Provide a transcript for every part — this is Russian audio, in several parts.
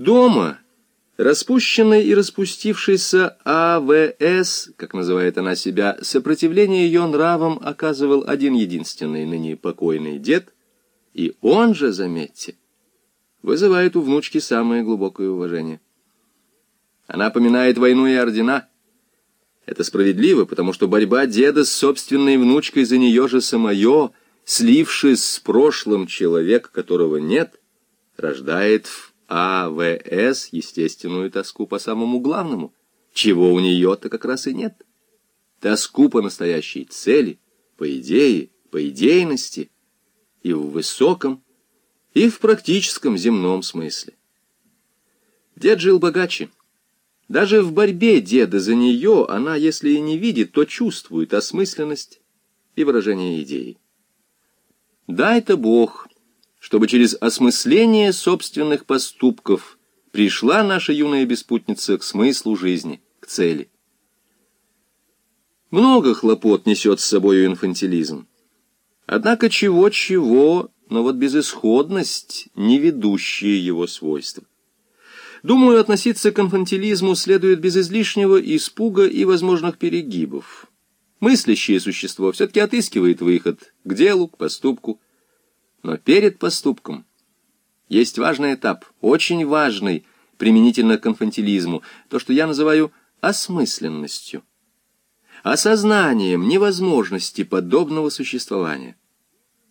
Дома распущенный и распустившийся АВС, как называет она себя, сопротивление ее нравам оказывал один единственный ныне покойный дед, и он же, заметьте, вызывает у внучки самое глубокое уважение. Она поминает войну и ордена. Это справедливо, потому что борьба деда с собственной внучкой за нее же самое, слившись с прошлым человек, которого нет, рождает в АВС естественную тоску по самому главному, чего у нее-то как раз и нет. Тоску по настоящей цели, по идее, по идейности и в высоком, и в практическом земном смысле. Дед жил богаче. Даже в борьбе деда за нее она, если и не видит, то чувствует осмысленность и выражение идеи. Да, это Бог, чтобы через осмысление собственных поступков пришла наша юная беспутница к смыслу жизни, к цели. Много хлопот несет с собой инфантилизм. Однако чего-чего, но вот безысходность, не ведущие его свойства. Думаю, относиться к инфантилизму следует без излишнего испуга и возможных перегибов. Мыслящее существо все-таки отыскивает выход к делу, к поступку, но перед поступком есть важный этап, очень важный, применительно к инфантилизму, то, что я называю осмысленностью, осознанием невозможности подобного существования.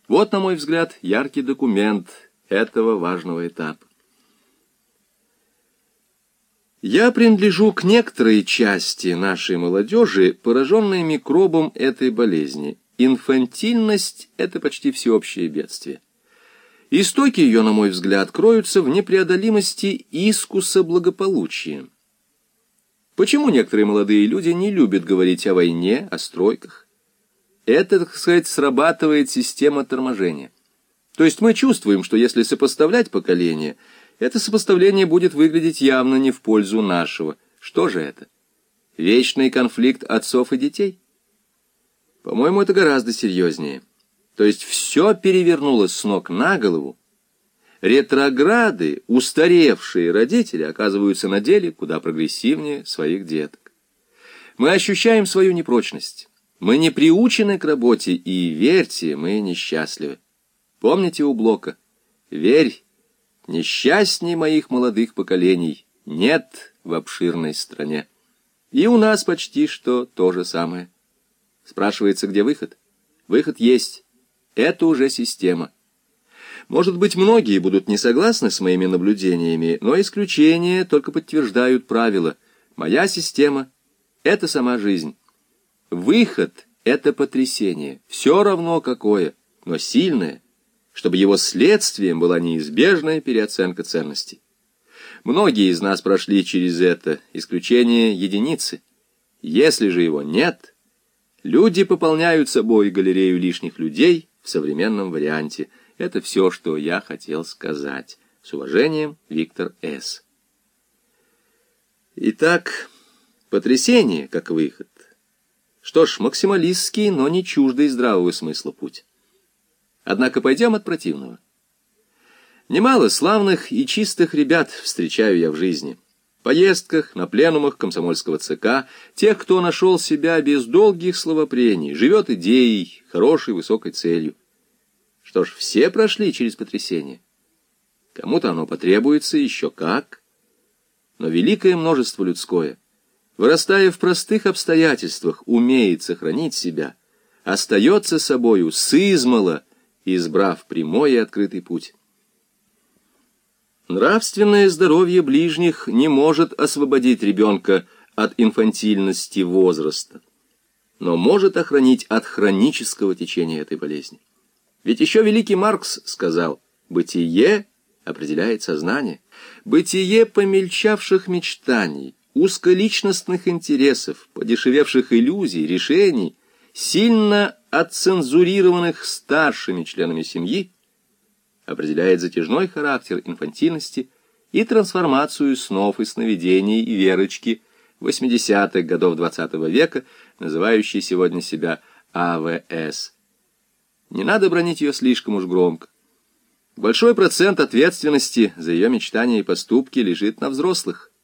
Вот, на мой взгляд, яркий документ этого важного этапа. Я принадлежу к некоторой части нашей молодежи, пораженной микробом этой болезни – Инфантильность — это почти всеобщее бедствие. Истоки ее, на мой взгляд, кроются в непреодолимости искуса благополучия. Почему некоторые молодые люди не любят говорить о войне, о стройках? Это, так сказать, срабатывает система торможения. То есть мы чувствуем, что если сопоставлять поколения, это сопоставление будет выглядеть явно не в пользу нашего. Что же это? Вечный конфликт отцов и детей? По-моему, это гораздо серьезнее. То есть все перевернулось с ног на голову. Ретрограды, устаревшие родители, оказываются на деле куда прогрессивнее своих деток. Мы ощущаем свою непрочность. Мы не приучены к работе, и, верьте, мы несчастливы. Помните у Блока? «Верь, несчастней моих молодых поколений нет в обширной стране». И у нас почти что то же самое. Спрашивается, где выход? Выход есть. Это уже система. Может быть, многие будут не согласны с моими наблюдениями, но исключения только подтверждают правило. Моя система — это сама жизнь. Выход — это потрясение, все равно какое, но сильное, чтобы его следствием была неизбежная переоценка ценностей. Многие из нас прошли через это, исключение единицы. Если же его нет — Люди пополняют собой галерею лишних людей в современном варианте. Это все, что я хотел сказать. С уважением, Виктор С. Итак, потрясение как выход. Что ж, максималистский, но не чуждый здравого смысла путь. Однако пойдем от противного. Немало славных и чистых ребят встречаю я в жизни поездках, на пленумах комсомольского ЦК, тех, кто нашел себя без долгих словопрений, живет идеей, хорошей высокой целью. Что ж, все прошли через потрясение. Кому-то оно потребуется еще как. Но великое множество людское, вырастая в простых обстоятельствах, умеет сохранить себя, остается собою сызмало, избрав прямой и открытый путь. Нравственное здоровье ближних не может освободить ребенка от инфантильности возраста, но может охранить от хронического течения этой болезни. Ведь еще великий Маркс сказал, «Бытие определяет сознание. Бытие помельчавших мечтаний, узколичностных интересов, подешевевших иллюзий, решений, сильно отцензурированных старшими членами семьи, определяет затяжной характер инфантильности и трансформацию снов и сновидений и верочки 80-х годов XX -го века, называющей сегодня себя АВС. Не надо бронить ее слишком уж громко. Большой процент ответственности за ее мечтания и поступки лежит на взрослых.